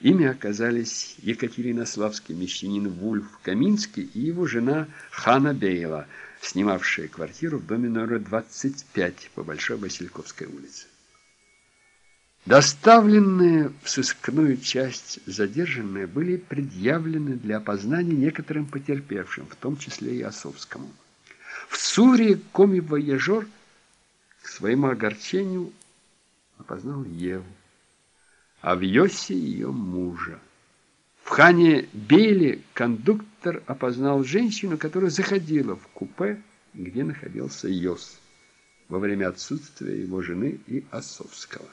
Ими оказались Екатеринославский мещанин Вульф Каминский и его жена Хана Бейла, снимавшая квартиру в доме номер 25 по Большой Васильковской улице. Доставленные в сыскную часть задержанные были предъявлены для опознания некоторым потерпевшим, в том числе и Осовскому. В Суре коми-вояжер к своему огорчению опознал Еву а в Йосе ее мужа. В Хане Бейле кондуктор опознал женщину, которая заходила в купе, где находился Йос, во время отсутствия его жены и Осовского.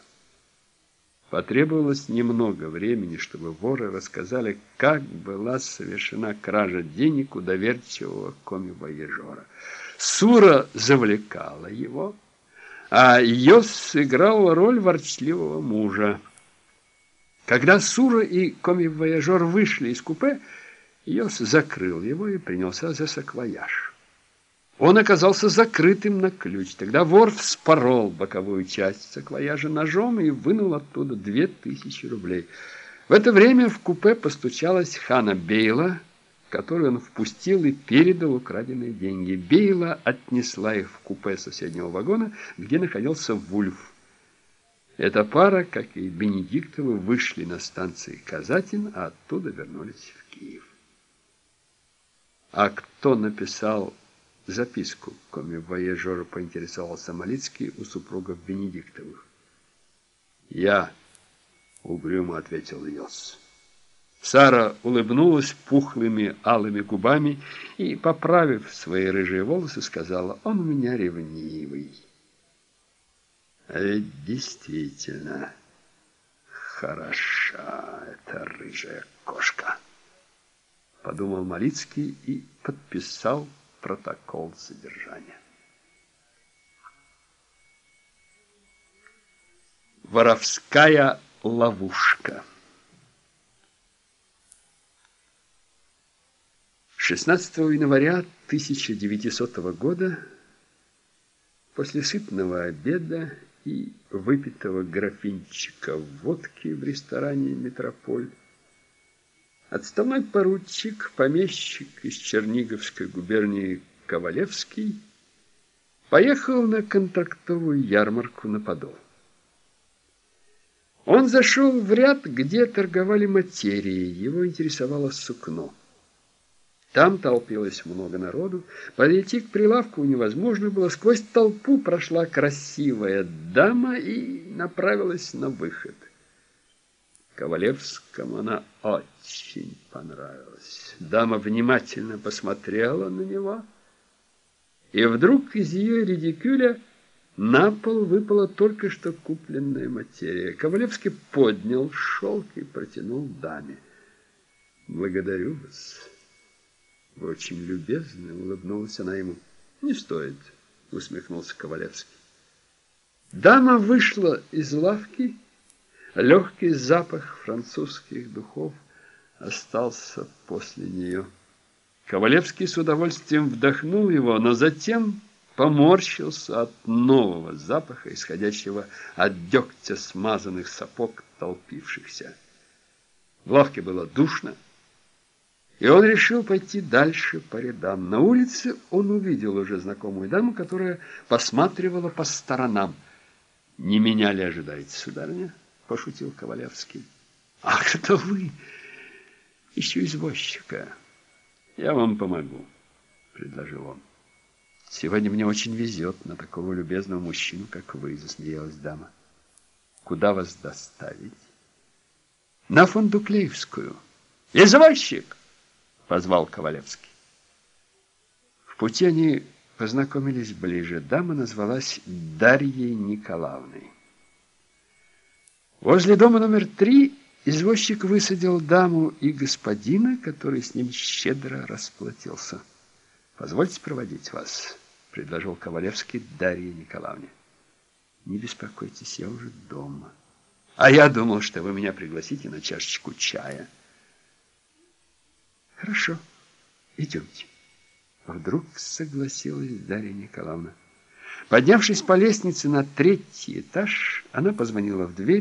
Потребовалось немного времени, чтобы воры рассказали, как была совершена кража денег у доверчивого коми-вояжера. Сура завлекала его, а Йос сыграл роль ворчливого мужа. Когда Сура и коми-вояжер вышли из купе, Йос закрыл его и принялся за саквояж. Он оказался закрытым на ключ. Тогда вор вспорол боковую часть саквояжа ножом и вынул оттуда две тысячи рублей. В это время в купе постучалась Хана Бейла, которую он впустил и передал украденные деньги. Бейла отнесла их в купе соседнего вагона, где находился Вульф. Эта пара, как и Бенедиктовы, вышли на станции Казатин, а оттуда вернулись в Киев. А кто написал записку коми-вояжера, поинтересовался Малицкий у супругов Бенедиктовых. «Я», — угрюмо ответил Йос. Сара улыбнулась пухлыми алыми губами и, поправив свои рыжие волосы, сказала, «Он у меня ревнивый». А ведь действительно хороша эта рыжая кошка, подумал Малицкий и подписал протокол содержания. Воровская ловушка 16 января 1900 года после сытного обеда и выпитого графинчика водки в ресторане «Метрополь». Отставной поручик, помещик из Черниговской губернии Ковалевский, поехал на контрактовую ярмарку на Подол. Он зашел в ряд, где торговали материей, его интересовало сукно. Там толпилось много народу. Подойти к прилавку невозможно было. Сквозь толпу прошла красивая дама и направилась на выход. Ковалевскому она очень понравилась. Дама внимательно посмотрела на него, и вдруг из ее редикюля на пол выпала только что купленная материя. Ковалевский поднял шелк и протянул даме. «Благодарю вас». Вы очень любезны, улыбнулась она ему. Не стоит, усмехнулся Ковалевский. Дама вышла из лавки. Легкий запах французских духов остался после нее. Ковалевский с удовольствием вдохнул его, но затем поморщился от нового запаха, исходящего от дегтя смазанных сапог толпившихся. В лавке было душно. И он решил пойти дальше по рядам. На улице он увидел уже знакомую даму, которая посматривала по сторонам. «Не меня ли ожидаете, сударыня?» – пошутил Ковалевский. «Ах, это вы! Ищу извозчика. Я вам помогу», – предложил он. «Сегодня мне очень везет на такого любезного мужчину, как вы», – засмеялась дама. «Куда вас доставить?» «На Фондуклеевскую». «Извозчик!» — позвал Ковалевский. В пути они познакомились ближе. Дама назвалась Дарьей Николаевной. Возле дома номер три извозчик высадил даму и господина, который с ним щедро расплатился. «Позвольте проводить вас», — предложил Ковалевский Дарье Николаевне. «Не беспокойтесь, я уже дома». «А я думал, что вы меня пригласите на чашечку чая». Хорошо, идемте. Вдруг согласилась Дарья Николаевна. Поднявшись по лестнице на третий этаж, она позвонила в дверь,